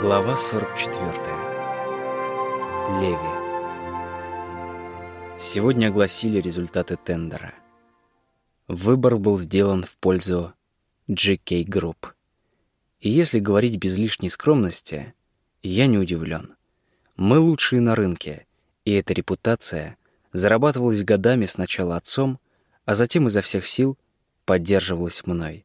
Глава 44. Леви. Сегодня огласили результаты тендера. Выбор был сделан в пользу GK Group. И если говорить без лишней скромности, я не удивлен. Мы лучшие на рынке, и эта репутация зарабатывалась годами сначала отцом, а затем изо всех сил поддерживалась мной.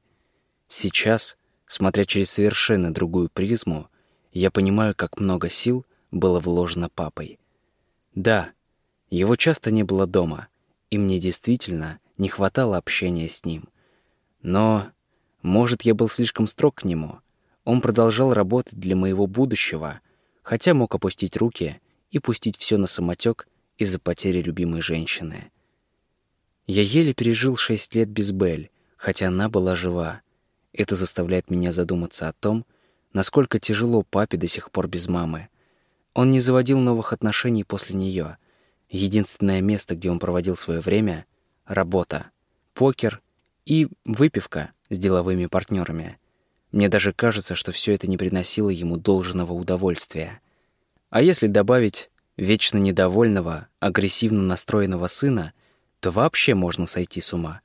Сейчас, смотря через совершенно другую призму, я понимаю, как много сил было вложено папой. Да, его часто не было дома, и мне действительно не хватало общения с ним. Но, может, я был слишком строг к нему. Он продолжал работать для моего будущего, хотя мог опустить руки и пустить все на самотек из-за потери любимой женщины. Я еле пережил шесть лет без Белль, хотя она была жива. Это заставляет меня задуматься о том, насколько тяжело папе до сих пор без мамы. Он не заводил новых отношений после нее. Единственное место, где он проводил свое время — работа, покер и выпивка с деловыми партнерами. Мне даже кажется, что все это не приносило ему должного удовольствия. А если добавить вечно недовольного, агрессивно настроенного сына, то вообще можно сойти с ума.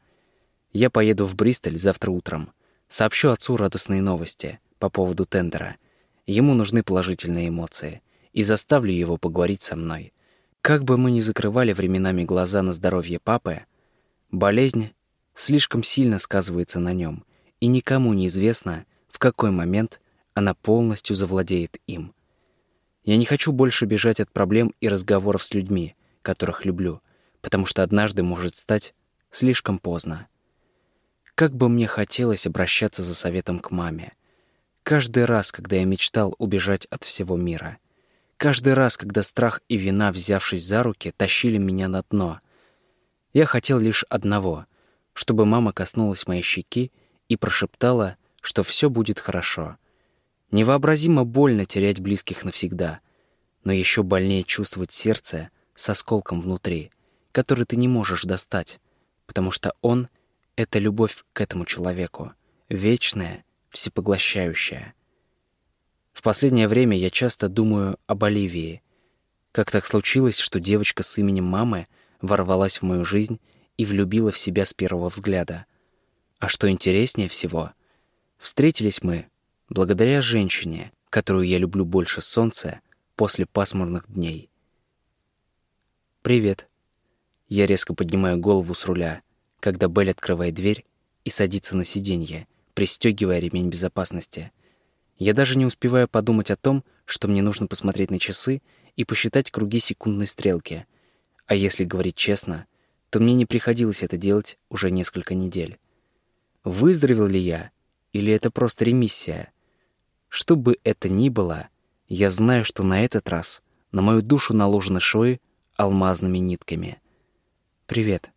Я поеду в Бристоль завтра утром. Сообщу отцу радостные новости по поводу тендера. Ему нужны положительные эмоции. И заставлю его поговорить со мной. Как бы мы ни закрывали временами глаза на здоровье папы, болезнь слишком сильно сказывается на нем, и никому не известно, в какой момент она полностью завладеет им. Я не хочу больше бежать от проблем и разговоров с людьми, которых люблю, потому что однажды может стать слишком поздно. Как бы мне хотелось обращаться за советом к маме — Каждый раз, когда я мечтал убежать от всего мира. Каждый раз, когда страх и вина, взявшись за руки, тащили меня на дно. Я хотел лишь одного — чтобы мама коснулась моей щеки и прошептала, что все будет хорошо. Невообразимо больно терять близких навсегда, но еще больнее чувствовать сердце с осколком внутри, который ты не можешь достать, потому что он — это любовь к этому человеку, вечная всепоглощающая. В последнее время я часто думаю об Оливии. Как так случилось, что девочка с именем мамы ворвалась в мою жизнь и влюбила в себя с первого взгляда. А что интереснее всего, встретились мы благодаря женщине, которую я люблю больше солнца после пасмурных дней. «Привет». Я резко поднимаю голову с руля, когда Белль открывает дверь и садится на сиденье — пристегивая ремень безопасности. Я даже не успеваю подумать о том, что мне нужно посмотреть на часы и посчитать круги секундной стрелки. А если говорить честно, то мне не приходилось это делать уже несколько недель. Выздоровел ли я? Или это просто ремиссия? Что бы это ни было, я знаю, что на этот раз на мою душу наложены швы алмазными нитками. «Привет».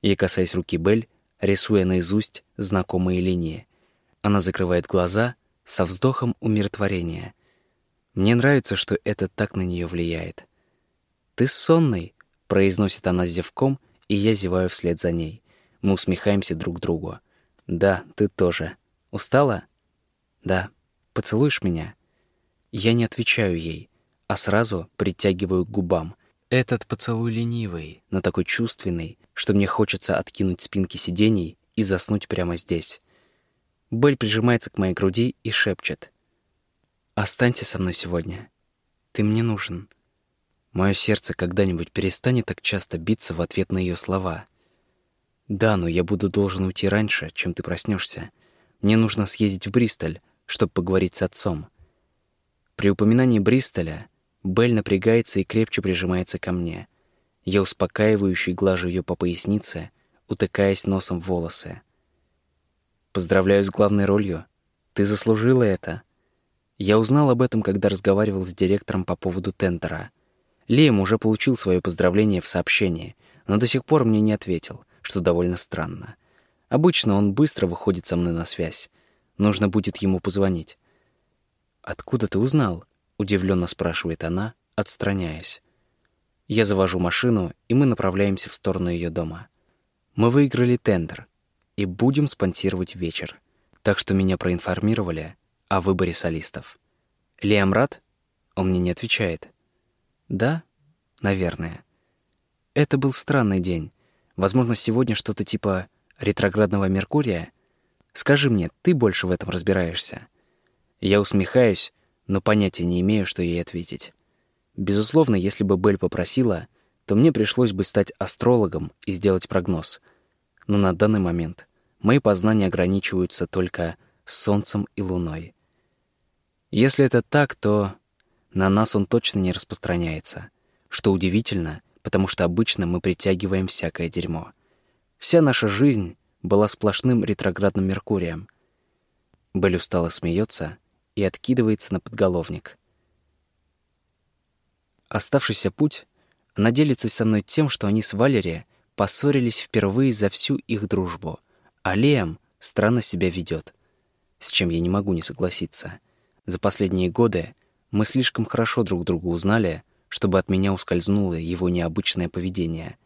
Я касаюсь руки Бель, рисуя наизусть знакомые линии. Она закрывает глаза со вздохом умиротворения. Мне нравится, что это так на нее влияет. «Ты сонный», — произносит она с зевком, и я зеваю вслед за ней. Мы усмехаемся друг другу. «Да, ты тоже. Устала?» «Да. Поцелуешь меня?» Я не отвечаю ей, а сразу притягиваю к губам. Этот поцелуй ленивый, но такой чувственный, что мне хочется откинуть спинки сидений и заснуть прямо здесь. Белль прижимается к моей груди и шепчет. «Останься со мной сегодня. Ты мне нужен». Мое сердце когда-нибудь перестанет так часто биться в ответ на ее слова. «Да, но я буду должен уйти раньше, чем ты проснешься. Мне нужно съездить в Бристоль, чтобы поговорить с отцом». При упоминании Бристоля Белль напрягается и крепче прижимается ко мне. Я успокаивающе глажу ее по пояснице, утыкаясь носом в волосы. Поздравляю с главной ролью. Ты заслужила это. Я узнал об этом, когда разговаривал с директором по поводу тендера. Лиам уже получил свое поздравление в сообщении, но до сих пор мне не ответил, что довольно странно. Обычно он быстро выходит со мной на связь. Нужно будет ему позвонить. «Откуда ты узнал?» — удивленно спрашивает она, отстраняясь. Я завожу машину, и мы направляемся в сторону ее дома. Мы выиграли тендер, и будем спонсировать вечер. Так что меня проинформировали о выборе солистов. Лиам рад? Он мне не отвечает. Да? Наверное. Это был странный день. Возможно, сегодня что-то типа ретроградного Меркурия. Скажи мне, ты больше в этом разбираешься? Я усмехаюсь, но понятия не имею, что ей ответить. Безусловно, если бы Белль попросила, то мне пришлось бы стать астрологом и сделать прогноз. Но на данный момент мои познания ограничиваются только Солнцем и Луной. Если это так, то на нас он точно не распространяется. Что удивительно, потому что обычно мы притягиваем всякое дерьмо. Вся наша жизнь была сплошным ретроградным Меркурием. Белль устало смеется и откидывается на подголовник. Оставшийся путь она делится со мной тем, что они с Валери поссорились впервые за всю их дружбу, а Лиам странно себя ведет, с чем я не могу не согласиться — за последние годы мы слишком хорошо друг друга узнали, чтобы от меня ускользнуло его необычное поведение.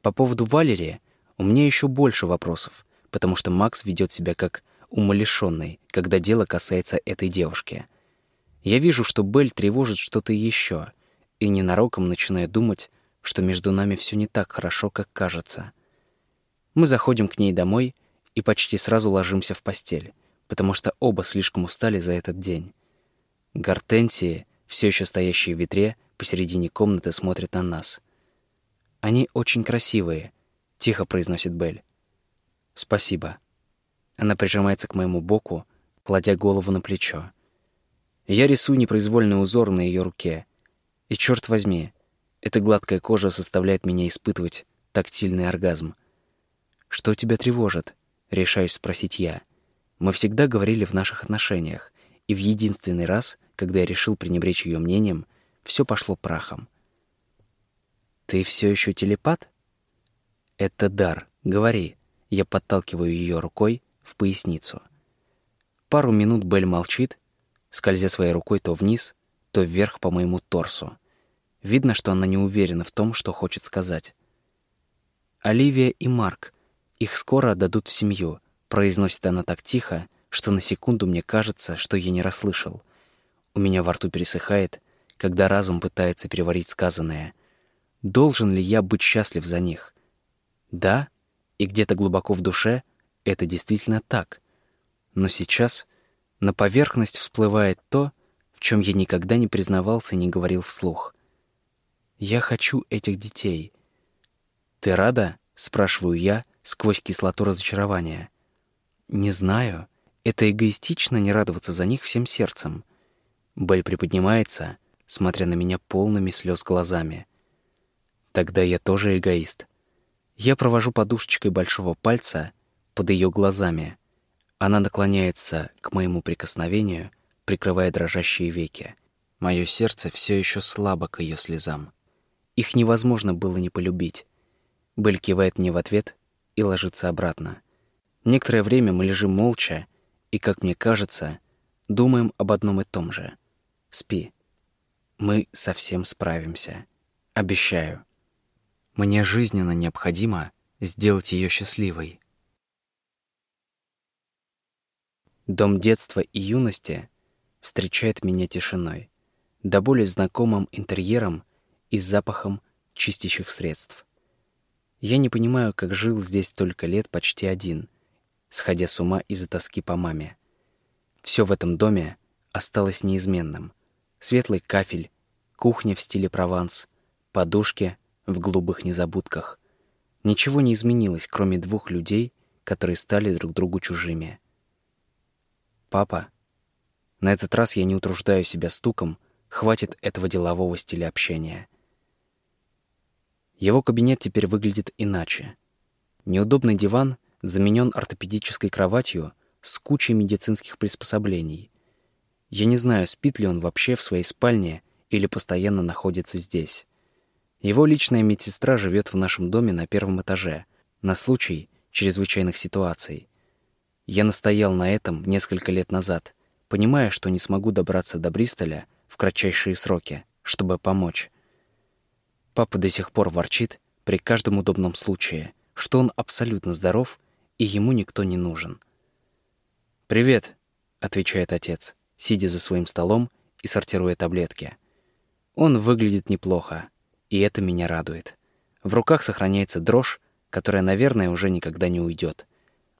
По поводу Валерии у меня еще больше вопросов, потому что Макс ведет себя как умалишенный, когда дело касается этой девушки. Я вижу, что Белль тревожит что-то еще, и ненароком начинаю думать, что между нами все не так хорошо, как кажется. Мы заходим к ней домой и почти сразу ложимся в постель потому что оба слишком устали за этот день. Гортензии, все еще стоящие в ветре, посередине комнаты смотрят на нас. «Они очень красивые», — тихо произносит Белль. «Спасибо». Она прижимается к моему боку, кладя голову на плечо. Я рисую непроизвольный узор на ее руке. И черт возьми, эта гладкая кожа заставляет меня испытывать тактильный оргазм. «Что тебя тревожит?» — решаюсь спросить я. Мы всегда говорили в наших отношениях, и в единственный раз, когда я решил пренебречь ее мнением, все пошло прахом. «Ты все еще телепат?» «Это дар. Говори». Я подталкиваю ее рукой в поясницу. Пару минут Белль молчит, скользя своей рукой то вниз, то вверх по моему торсу. Видно, что она не уверена в том, что хочет сказать. «Оливия и Марк. Их скоро отдадут в семью», Произносит она так тихо, что на секунду мне кажется, что я не расслышал. У меня во рту пересыхает, когда разум пытается переварить сказанное. Должен ли я быть счастлив за них? Да, и где-то глубоко в душе это действительно так. Но сейчас на поверхность всплывает то, в чем я никогда не признавался и не говорил вслух. Я хочу этих детей. Ты рада? спрашиваю я сквозь кислоту разочарования. «Не знаю. Это эгоистично не радоваться за них всем сердцем». Белль приподнимается, смотря на меня полными слез глазами. «Тогда я тоже эгоист». Я провожу подушечкой большого пальца под ее глазами. Она наклоняется к моему прикосновению, прикрывая дрожащие веки. Мое сердце все еще слабо к ее слезам. Их невозможно было не полюбить. Белль кивает мне в ответ и ложится обратно. Некоторое время мы лежим молча и, как мне кажется, думаем об одном и том же. Спи. Мы совсем справимся. Обещаю. Мне жизненно необходимо сделать ее счастливой. Дом детства и юности встречает меня тишиной, до более знакомым интерьером и запахом чистящих средств. Я не понимаю, как жил здесь столько лет почти один — сходя с ума из-за тоски по маме. Все в этом доме осталось неизменным. Светлый кафель, кухня в стиле Прованс, подушки в голубых незабудках. Ничего не изменилось, кроме двух людей, которые стали друг другу чужими. «Папа?» На этот раз я не утруждаю себя стуком, хватит этого делового стиля общения. Его кабинет теперь выглядит иначе. Неудобный диван — заменен ортопедической кроватью с кучей медицинских приспособлений. Я не знаю, спит ли он вообще в своей спальне или постоянно находится здесь. Его личная медсестра живет в нашем доме на первом этаже, на случай чрезвычайных ситуаций. Я настоял на этом несколько лет назад, понимая, что не смогу добраться до Бристоля в кратчайшие сроки, чтобы помочь. Папа до сих пор ворчит при каждом удобном случае, что он абсолютно здоров и ему никто не нужен. «Привет», — отвечает отец, сидя за своим столом и сортируя таблетки. Он выглядит неплохо, и это меня радует. В руках сохраняется дрожь, которая, наверное, уже никогда не уйдет.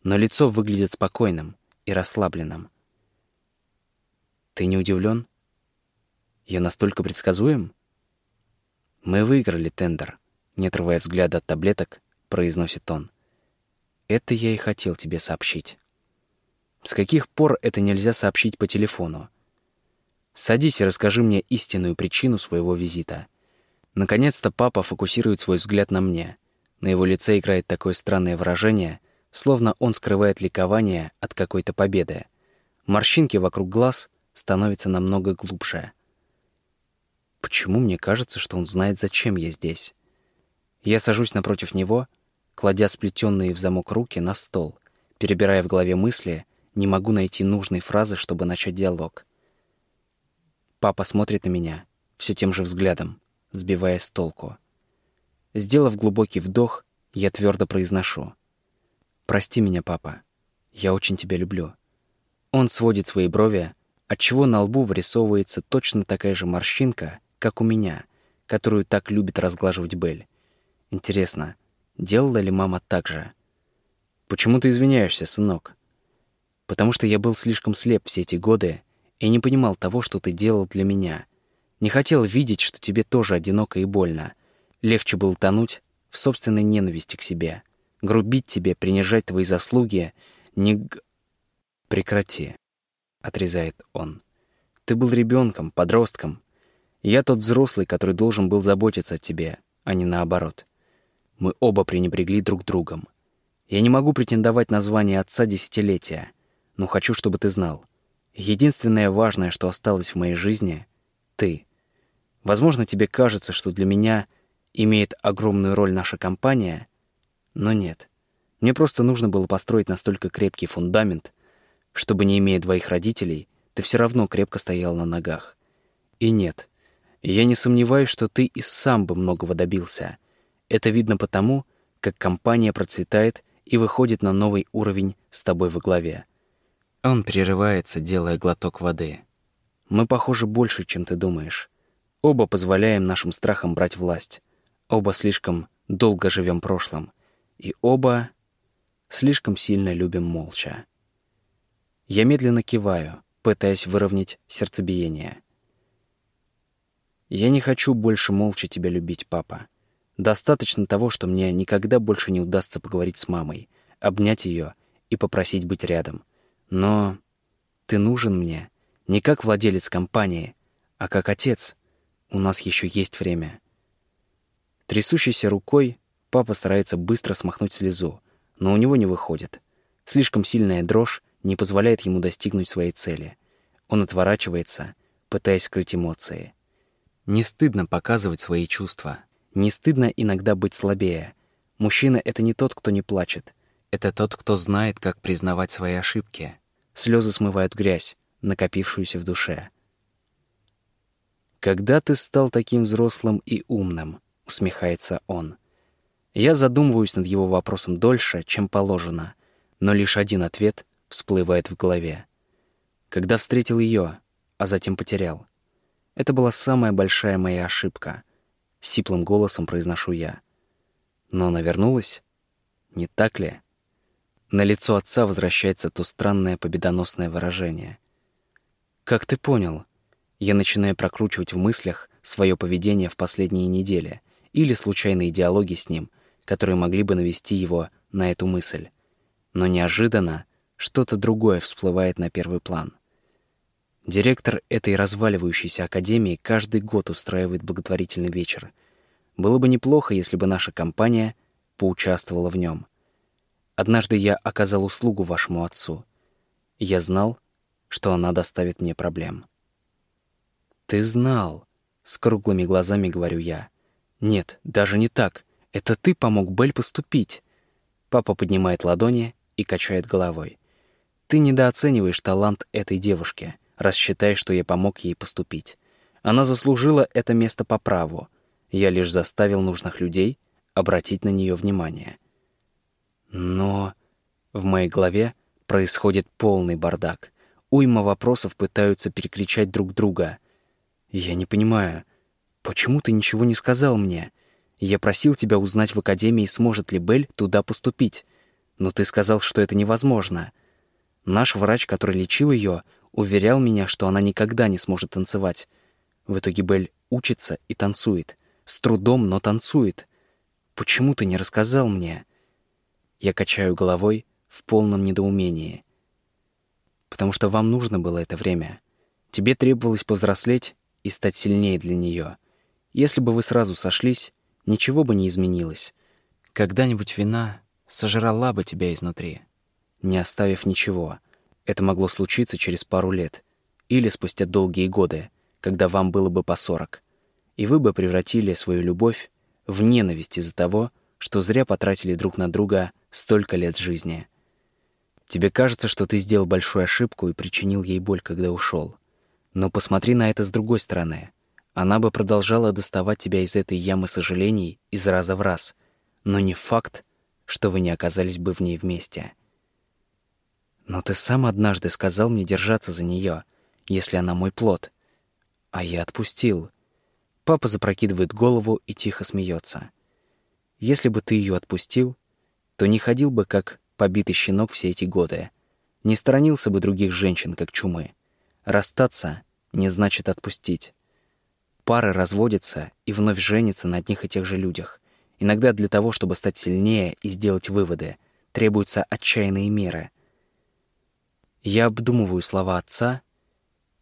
Но лицо выглядит спокойным и расслабленным. Ты не удивлен? Я настолько предсказуем? Мы выиграли тендер, не отрывая взгляда от таблеток, произносит он. Это я и хотел тебе сообщить. С каких пор это нельзя сообщить по телефону? Садись и расскажи мне истинную причину своего визита. Наконец-то папа фокусирует свой взгляд на мне. На его лице играет такое странное выражение, словно он скрывает ликование от какой-то победы. Морщинки вокруг глаз становятся намного глубже. Почему мне кажется, что он знает, зачем я здесь? Я сажусь напротив него, кладя сплетенные в замок руки на стол, перебирая в голове мысли, не могу найти нужной фразы, чтобы начать диалог. Папа смотрит на меня все тем же взглядом, сбивая с толку. Сделав глубокий вдох, я твердо произношу. «Прости меня, папа. Я очень тебя люблю». Он сводит свои брови, отчего на лбу вырисовывается точно такая же морщинка, как у меня, которую так любит разглаживать Белль. Интересно, делала ли мама так же? «Почему ты извиняешься, сынок?» потому что я был слишком слеп все эти годы и не понимал того, что ты делал для меня. Не хотел видеть, что тебе тоже одиноко и больно. Легче было тонуть в собственной ненависти к себе, грубить тебе, принижать твои заслуги, не г... Прекрати, отрезает он. Ты был ребенком, подростком. Я тот взрослый, который должен был заботиться о тебе, а не наоборот. Мы оба пренебрегли друг другом. Я не могу претендовать на звание отца десятилетия — но хочу, чтобы ты знал. Единственное важное, что осталось в моей жизни — ты. Возможно, тебе кажется, что для меня имеет огромную роль наша компания, но нет. Мне просто нужно было построить настолько крепкий фундамент, чтобы, не имея двоих родителей, ты все равно крепко стоял на ногах. И нет, я не сомневаюсь, что ты и сам бы многого добился. Это видно потому, как компания процветает и выходит на новый уровень с тобой во главе. Он прерывается, делая глоток воды. Мы похожи больше, чем ты думаешь. Оба позволяем нашим страхам брать власть. Оба слишком долго живем прошлым. И оба слишком сильно любим молча. Я медленно киваю, пытаясь выровнять сердцебиение. Я не хочу больше молча тебя любить, папа. Достаточно того, что мне никогда больше не удастся поговорить с мамой, обнять ее и попросить быть рядом — но ты нужен мне не как владелец компании, а как отец. У нас еще есть время. Трясущейся рукой папа старается быстро смахнуть слезу, но у него не выходит. Слишком сильная дрожь не позволяет ему достигнуть своей цели. Он отворачивается, пытаясь скрыть эмоции. Не стыдно показывать свои чувства. Не стыдно иногда быть слабее. Мужчина — это не тот, кто не плачет. Это тот, кто знает, как признавать свои ошибки. Слезы смывают грязь, накопившуюся в душе. «Когда ты стал таким взрослым и умным?» — усмехается он. Я задумываюсь над его вопросом дольше, чем положено, но лишь один ответ всплывает в голове. Когда встретил ее, а затем потерял. Это была самая большая моя ошибка. Сиплым голосом произношу я. Но она вернулась? Не так ли? На лицо отца возвращается то странное победоносное выражение. «Как ты понял?» Я начинаю прокручивать в мыслях свое поведение в последние недели или случайные диалоги с ним, которые могли бы навести его на эту мысль. Но неожиданно что-то другое всплывает на первый план. Директор этой разваливающейся академии каждый год устраивает благотворительный вечер. Было бы неплохо, если бы наша компания поучаствовала в нем — Однажды я оказал услугу вашему отцу. Я знал, что она доставит мне проблем. Ты знал, с круглыми глазами говорю я. Нет, даже не так. Это ты помог Бель поступить. Папа поднимает ладони и качает головой. Ты недооцениваешь талант этой девушки, раз считаешь, что я помог ей поступить. Она заслужила это место по праву. Я лишь заставил нужных людей обратить на нее внимание. Но в моей голове происходит полный бардак. Уйма вопросов пытаются перекричать друг друга. «Я не понимаю, почему ты ничего не сказал мне? Я просил тебя узнать в академии, сможет ли Белль туда поступить, но ты сказал, что это невозможно. Наш врач, который лечил ее, уверял меня, что она никогда не сможет танцевать. В итоге Белль учится и танцует. С трудом, но танцует. Почему ты не рассказал мне?» Я качаю головой в полном недоумении. «Потому что вам нужно было это время. Тебе требовалось повзрослеть и стать сильнее для нее. Если бы вы сразу сошлись, ничего бы не изменилось. Когда-нибудь вина сожрала бы тебя изнутри, не оставив ничего. Это могло случиться через пару лет или спустя долгие годы, когда вам было бы по сорок, и вы бы превратили свою любовь в ненависть из-за того, что зря потратили друг на друга столько лет жизни. Тебе кажется, что ты сделал большую ошибку и причинил ей боль, когда ушел. Но посмотри на это с другой стороны. Она бы продолжала доставать тебя из этой ямы сожалений из раза в раз, но не факт, что вы не оказались бы в ней вместе. Но ты сам однажды сказал мне держаться за нее, если она мой плод. А я отпустил. Папа запрокидывает голову и тихо смеется. Если бы ты ее отпустил, то не ходил бы как побитый щенок все эти годы, не сторонился бы других женщин, как чумы. Расстаться не значит отпустить. Пары разводятся и вновь женятся на одних и тех же людях. Иногда для того, чтобы стать сильнее и сделать выводы, требуются отчаянные меры. Я обдумываю слова отца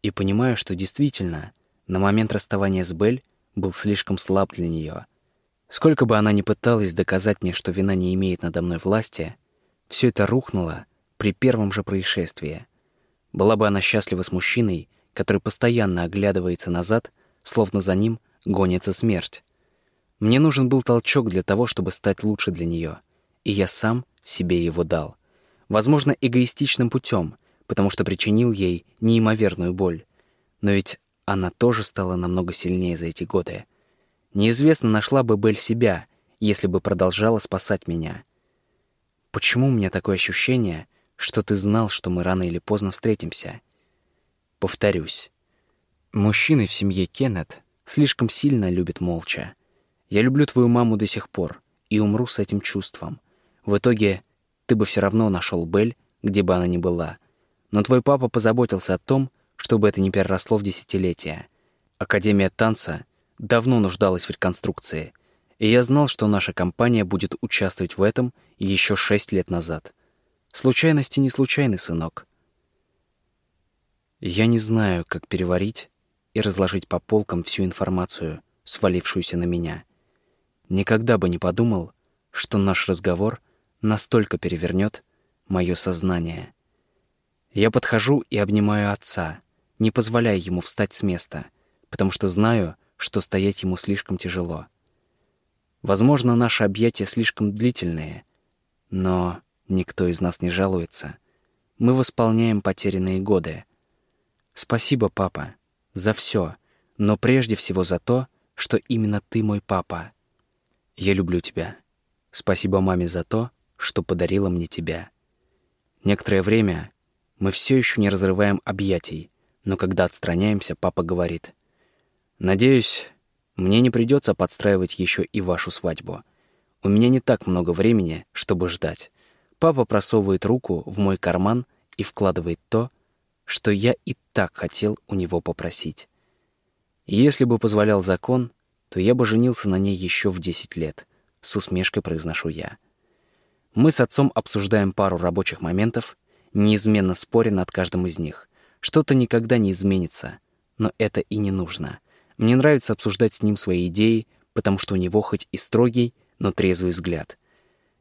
и понимаю, что действительно, на момент расставания с Бель был слишком слаб для нее. Сколько бы она ни пыталась доказать мне, что вина не имеет надо мной власти, все это рухнуло при первом же происшествии. Была бы она счастлива с мужчиной, который постоянно оглядывается назад, словно за ним гонится смерть. Мне нужен был толчок для того, чтобы стать лучше для нее, и я сам себе его дал. Возможно, эгоистичным путем, потому что причинил ей неимоверную боль. Но ведь она тоже стала намного сильнее за эти годы. Неизвестно, нашла бы Бель себя, если бы продолжала спасать меня. Почему у меня такое ощущение, что ты знал, что мы рано или поздно встретимся? Повторюсь. Мужчины в семье Кеннет слишком сильно любят молча. Я люблю твою маму до сих пор и умру с этим чувством. В итоге ты бы все равно нашел Бель, где бы она ни была. Но твой папа позаботился о том, чтобы это не переросло в десятилетия. Академия танца давно нуждалась в реконструкции, и я знал, что наша компания будет участвовать в этом еще шесть лет назад. Случайности не случайны, сынок. Я не знаю, как переварить и разложить по полкам всю информацию, свалившуюся на меня. Никогда бы не подумал, что наш разговор настолько перевернет мое сознание. Я подхожу и обнимаю отца — не позволяя ему встать с места, потому что знаю, что стоять ему слишком тяжело. Возможно, наши объятия слишком длительные, но никто из нас не жалуется. Мы восполняем потерянные годы. Спасибо, папа, за все, но прежде всего за то, что именно ты мой папа. Я люблю тебя. Спасибо маме за то, что подарила мне тебя. Некоторое время мы все еще не разрываем объятий, но когда отстраняемся, папа говорит, «Надеюсь, мне не придется подстраивать еще и вашу свадьбу. У меня не так много времени, чтобы ждать». Папа просовывает руку в мой карман и вкладывает то, что я и так хотел у него попросить. Если бы позволял закон, то я бы женился на ней еще в 10 лет, с усмешкой произношу я. Мы с отцом обсуждаем пару рабочих моментов, неизменно споря над каждым из них — что-то никогда не изменится, но это и не нужно. Мне нравится обсуждать с ним свои идеи, потому что у него хоть и строгий, но трезвый взгляд.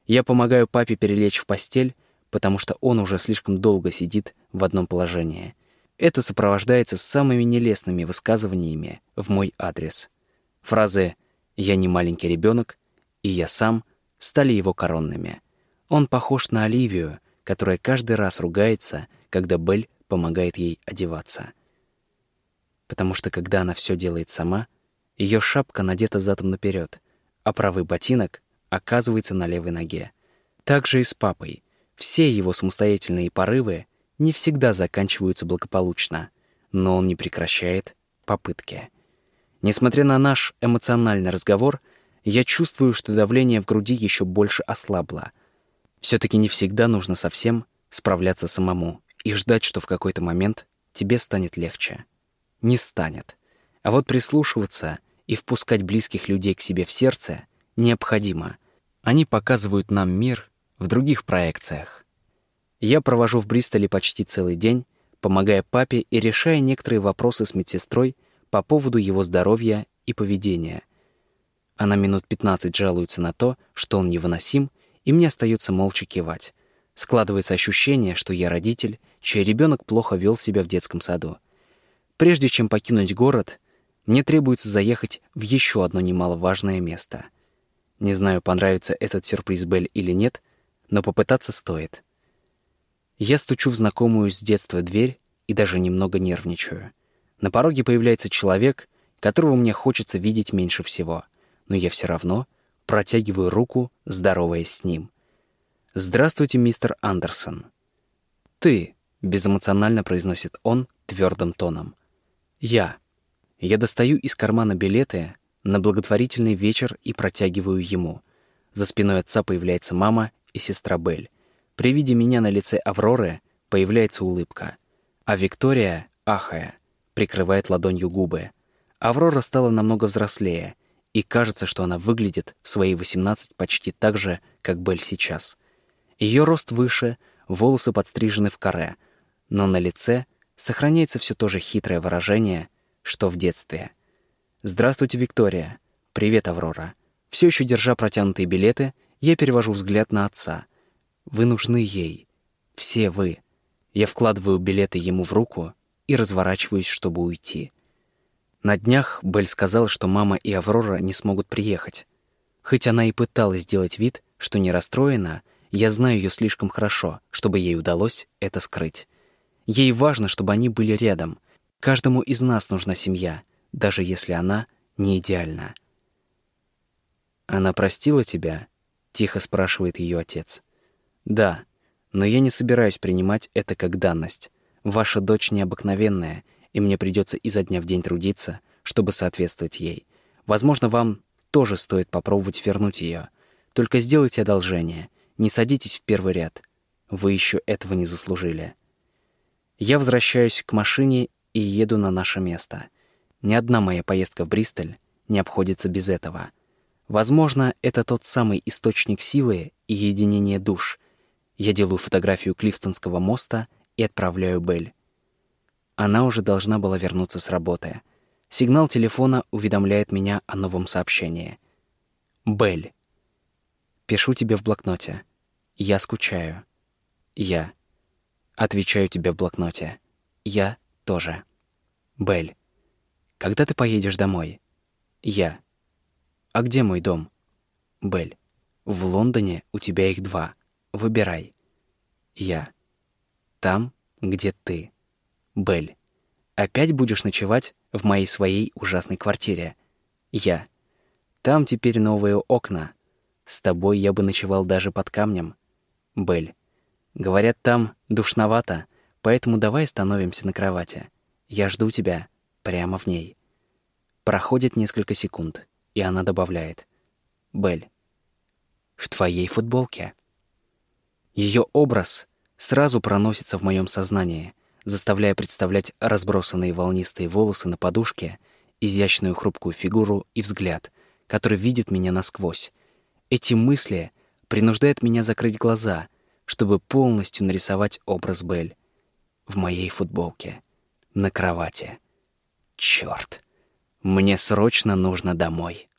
Я помогаю папе перелечь в постель, потому что он уже слишком долго сидит в одном положении. Это сопровождается самыми нелестными высказываниями в мой адрес. Фразы «я не маленький ребенок» и «я сам» стали его коронными. Он похож на Оливию, которая каждый раз ругается, когда Белль помогает ей одеваться. Потому что когда она все делает сама, ее шапка надета задом наперед, а правый ботинок оказывается на левой ноге. Так же и с папой. Все его самостоятельные порывы не всегда заканчиваются благополучно, но он не прекращает попытки. Несмотря на наш эмоциональный разговор, я чувствую, что давление в груди еще больше ослабло. Все-таки не всегда нужно совсем справляться самому и ждать, что в какой-то момент тебе станет легче. Не станет. А вот прислушиваться и впускать близких людей к себе в сердце необходимо. Они показывают нам мир в других проекциях. Я провожу в Бристоле почти целый день, помогая папе и решая некоторые вопросы с медсестрой по поводу его здоровья и поведения. Она минут 15 жалуется на то, что он невыносим, и мне остается молча кивать. Складывается ощущение, что я родитель, чей ребенок плохо вел себя в детском саду. Прежде чем покинуть город, мне требуется заехать в еще одно немаловажное место. Не знаю, понравится этот сюрприз Белль или нет, но попытаться стоит. Я стучу в знакомую с детства дверь и даже немного нервничаю. На пороге появляется человек, которого мне хочется видеть меньше всего, но я все равно протягиваю руку, здороваясь с ним. «Здравствуйте, мистер Андерсон». «Ты», — безэмоционально произносит он твердым тоном. «Я». Я достаю из кармана билеты на благотворительный вечер и протягиваю ему. За спиной отца появляется мама и сестра Белль. При виде меня на лице Авроры появляется улыбка, а Виктория, ахая, прикрывает ладонью губы. Аврора стала намного взрослее, и кажется, что она выглядит в свои 18 почти так же, как Белль сейчас. Ее рост выше, волосы подстрижены в каре, но на лице сохраняется все то же хитрое выражение, что в детстве. «Здравствуйте, Виктория. Привет, Аврора». Все еще держа протянутые билеты, я перевожу взгляд на отца. «Вы нужны ей. Все вы». Я вкладываю билеты ему в руку и разворачиваюсь, чтобы уйти. На днях Белль сказал, что мама и Аврора не смогут приехать. Хоть она и пыталась сделать вид, что не расстроена, я знаю ее слишком хорошо, чтобы ей удалось это скрыть. Ей важно, чтобы они были рядом. Каждому из нас нужна семья, даже если она не идеальна. «Она простила тебя?» — тихо спрашивает ее отец. «Да, но я не собираюсь принимать это как данность. Ваша дочь необыкновенная, и мне придется изо дня в день трудиться, чтобы соответствовать ей. Возможно, вам тоже стоит попробовать вернуть ее. Только сделайте одолжение. Не садитесь в первый ряд. Вы еще этого не заслужили. Я возвращаюсь к машине и еду на наше место. Ни одна моя поездка в Бристоль не обходится без этого. Возможно, это тот самый источник силы и единения душ. Я делаю фотографию Клифтонского моста и отправляю Белль. Она уже должна была вернуться с работы. Сигнал телефона уведомляет меня о новом сообщении. Белль. Пишу тебе в блокноте. Я скучаю. Я. Отвечаю тебе в блокноте. Я тоже. Белль. Когда ты поедешь домой? Я. А где мой дом? Белль. В Лондоне у тебя их два. Выбирай. Я. Там, где ты. Белль. Опять будешь ночевать в моей своей ужасной квартире. Я. Там теперь новые окна. С тобой я бы ночевал даже под камнем. Белль. Говорят, там душновато, поэтому давай остановимся на кровати. Я жду тебя прямо в ней. Проходит несколько секунд, и она добавляет. Белль. В твоей футболке. Ее образ сразу проносится в моем сознании, заставляя представлять разбросанные волнистые волосы на подушке, изящную хрупкую фигуру и взгляд, который видит меня насквозь. Эти мысли принуждают меня закрыть глаза, чтобы полностью нарисовать образ Бель в моей футболке, на кровати. Черт, мне срочно нужно домой.